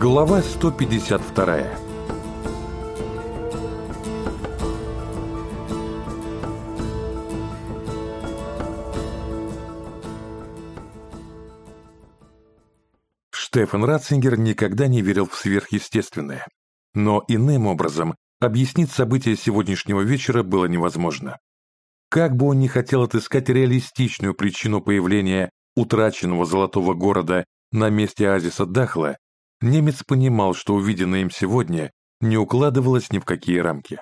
Глава 152 Штефан Ратцингер никогда не верил в сверхъестественное. Но иным образом объяснить события сегодняшнего вечера было невозможно. Как бы он ни хотел отыскать реалистичную причину появления утраченного золотого города на месте оазиса Дахла, немец понимал, что увиденное им сегодня не укладывалось ни в какие рамки.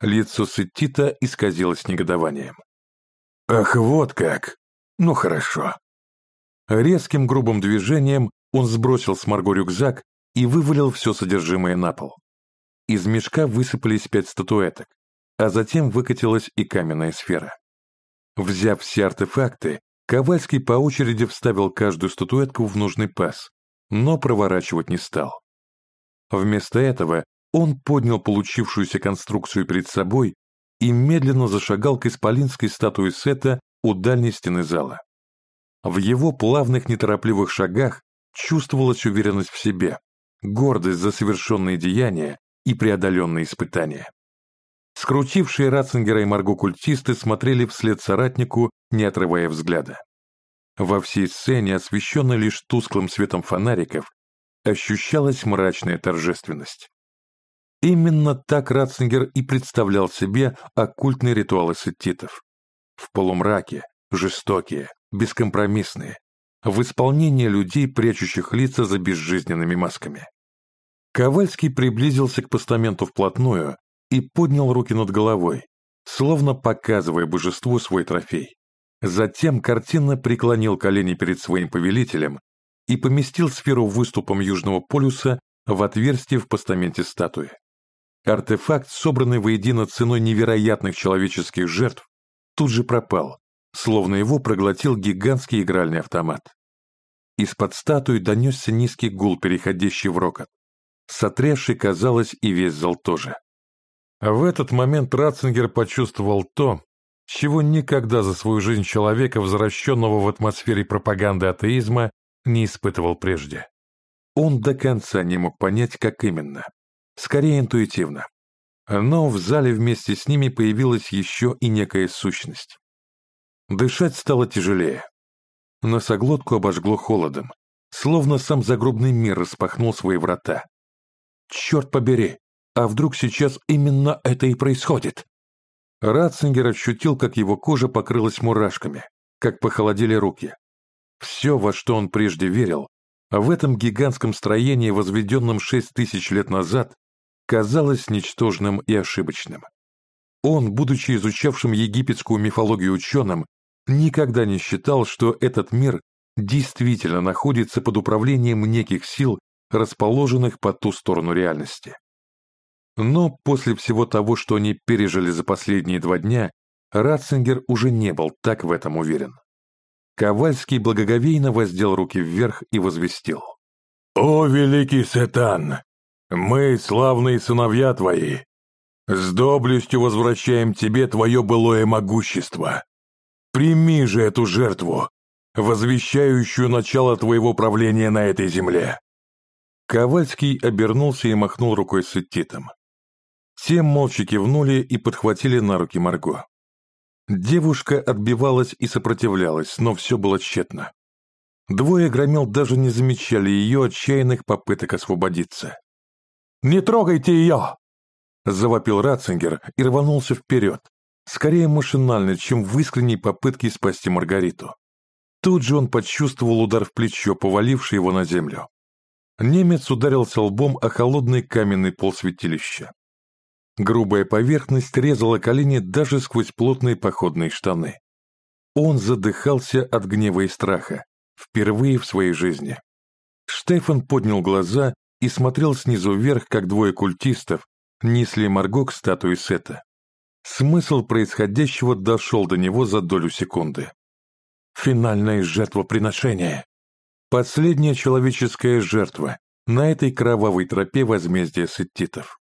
Лицо Сеттита исказилось негодованием. «Ах, вот как! Ну хорошо!» Резким грубым движением он сбросил с Марго рюкзак и вывалил все содержимое на пол. Из мешка высыпались пять статуэток, а затем выкатилась и каменная сфера. Взяв все артефакты, Ковальский по очереди вставил каждую статуэтку в нужный паз, но проворачивать не стал. Вместо этого он поднял получившуюся конструкцию перед собой и медленно зашагал к исполинской статуе Сета у дальней стены зала. В его плавных неторопливых шагах чувствовалась уверенность в себе, гордость за совершенные деяния и преодоленные испытания. Скрутившие Ратцингера и Марго культисты смотрели вслед соратнику, не отрывая взгляда. Во всей сцене, освещенной лишь тусклым светом фонариков, ощущалась мрачная торжественность. Именно так Ратцингер и представлял себе оккультные ритуалы сеттитов. В полумраке, жестокие, бескомпромиссные, в исполнении людей, прячущих лица за безжизненными масками. Ковальский приблизился к постаменту вплотную и поднял руки над головой, словно показывая божеству свой трофей. Затем картинно преклонил колени перед своим повелителем и поместил сферу выступом Южного полюса в отверстие в постаменте статуи. Артефакт, собранный воедино ценой невероятных человеческих жертв, тут же пропал, словно его проглотил гигантский игральный автомат. Из-под статуи донесся низкий гул, переходящий в рокот. Сотрясший, казалось, и весь зал тоже. В этот момент Ратцингер почувствовал то, чего никогда за свою жизнь человека, возвращенного в атмосфере пропаганды атеизма, не испытывал прежде. Он до конца не мог понять, как именно. Скорее интуитивно. Но в зале вместе с ними появилась еще и некая сущность. Дышать стало тяжелее. Носоглотку обожгло холодом, словно сам загробный мир распахнул свои врата. «Черт побери! А вдруг сейчас именно это и происходит? Ратцингер ощутил, как его кожа покрылась мурашками, как похолодели руки. Все, во что он прежде верил, в этом гигантском строении, возведенном шесть тысяч лет назад, казалось ничтожным и ошибочным. Он, будучи изучавшим египетскую мифологию ученым, никогда не считал, что этот мир действительно находится под управлением неких сил, расположенных по ту сторону реальности. Но после всего того, что они пережили за последние два дня, Ратцингер уже не был так в этом уверен. Ковальский благоговейно воздел руки вверх и возвестил. «О, великий Сетан! Мы, славные сыновья твои, с доблестью возвращаем тебе твое былое могущество. Прими же эту жертву, возвещающую начало твоего правления на этой земле». Ковальский обернулся и махнул рукой с Эттитом. Те молча кивнули и подхватили на руки Марго. Девушка отбивалась и сопротивлялась, но все было тщетно. Двое громил даже не замечали ее отчаянных попыток освободиться. «Не трогайте ее!» Завопил Ратцингер и рванулся вперед, скорее машинально, чем в искренней попытке спасти Маргариту. Тут же он почувствовал удар в плечо, поваливший его на землю. Немец ударился лбом о холодный каменный пол святилища. Грубая поверхность резала колени даже сквозь плотные походные штаны. Он задыхался от гнева и страха, впервые в своей жизни. Штефан поднял глаза и смотрел снизу вверх, как двое культистов несли Марго к статуе Сета. Смысл происходящего дошел до него за долю секунды. Финальное жертвоприношение. Последняя человеческая жертва на этой кровавой тропе возмездия сеттитов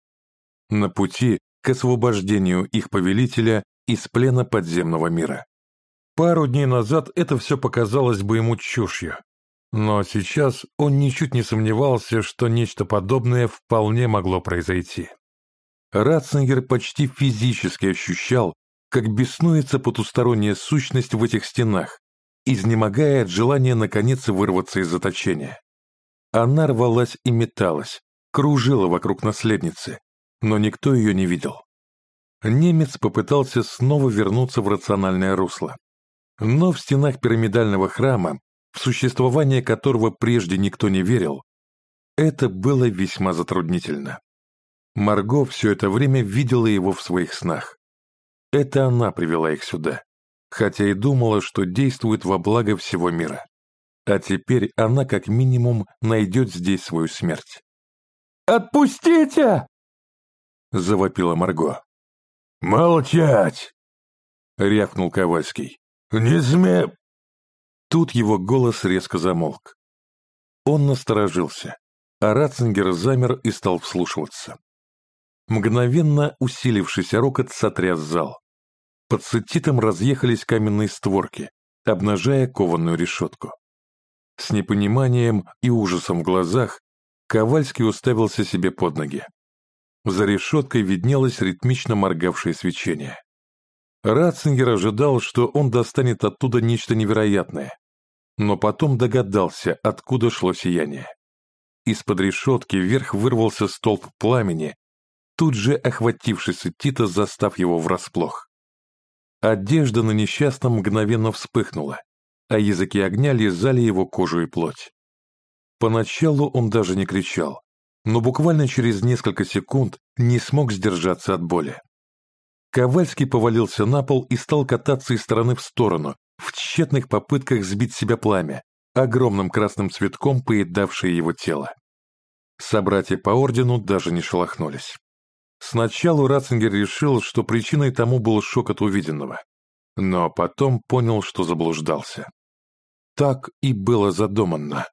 на пути к освобождению их повелителя из плена подземного мира. Пару дней назад это все показалось бы ему чушью. Но сейчас он ничуть не сомневался, что нечто подобное вполне могло произойти. Ратцингер почти физически ощущал, как беснуется потусторонняя сущность в этих стенах, изнемогая от желания наконец вырваться из заточения. Она рвалась и металась, кружила вокруг наследницы, но никто ее не видел. Немец попытался снова вернуться в рациональное русло. Но в стенах пирамидального храма в существование которого прежде никто не верил, это было весьма затруднительно. Марго все это время видела его в своих снах. Это она привела их сюда, хотя и думала, что действует во благо всего мира. А теперь она как минимум найдет здесь свою смерть. «Отпустите!» — завопила Марго. «Молчать!» — рявкнул Ковальский. «Не смей...» Тут его голос резко замолк. Он насторожился, а Ратцингер замер и стал вслушиваться. Мгновенно усилившийся рокот сотряс зал. Под сетитом разъехались каменные створки, обнажая кованную решетку. С непониманием и ужасом в глазах Ковальский уставился себе под ноги. За решеткой виднелось ритмично моргавшее свечение. Ратцингер ожидал, что он достанет оттуда нечто невероятное, но потом догадался, откуда шло сияние. Из-под решетки вверх вырвался столб пламени, тут же охватившийся Тита, застав его врасплох. Одежда на несчастном мгновенно вспыхнула, а языки огня лизали его кожу и плоть. Поначалу он даже не кричал, но буквально через несколько секунд не смог сдержаться от боли. Ковальский повалился на пол и стал кататься из стороны в сторону, в тщетных попытках сбить себя пламя, огромным красным цветком поедавшее его тело. Собратья по ордену даже не шелохнулись. Сначала Ратцингер решил, что причиной тому был шок от увиденного, но потом понял, что заблуждался. Так и было задумано.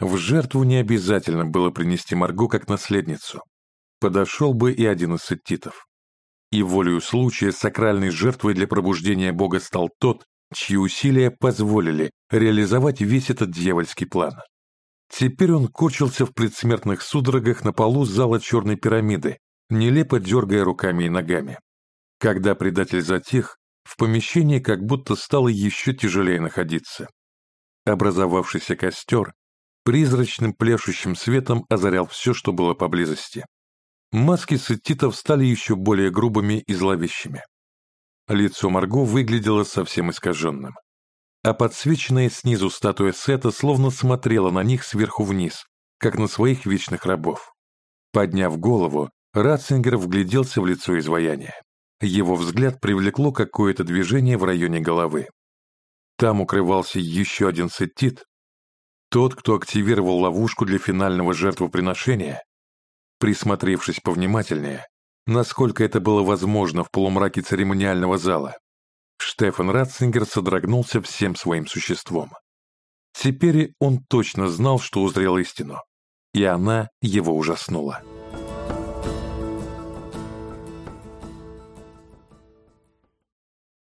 В жертву не обязательно было принести Марго как наследницу. Подошел бы и один из сеттитов. И волею случая сакральной жертвой для пробуждения Бога стал тот, чьи усилия позволили реализовать весь этот дьявольский план. Теперь он корчился в предсмертных судорогах на полу зала черной пирамиды, нелепо дергая руками и ногами. Когда предатель затих, в помещении как будто стало еще тяжелее находиться. Образовавшийся костер призрачным пляшущим светом озарял все, что было поблизости. Маски сеттитов стали еще более грубыми и зловещими. Лицо Марго выглядело совсем искаженным. А подсвеченная снизу статуя Сета словно смотрела на них сверху вниз, как на своих вечных рабов. Подняв голову, Ратцингер вгляделся в лицо изваяния. Его взгляд привлекло какое-то движение в районе головы. Там укрывался еще один сеттит. Тот, кто активировал ловушку для финального жертвоприношения. Присмотревшись повнимательнее, насколько это было возможно в полумраке церемониального зала, Штефан Ратцингер содрогнулся всем своим существом. Теперь он точно знал, что узрел истину, и она его ужаснула.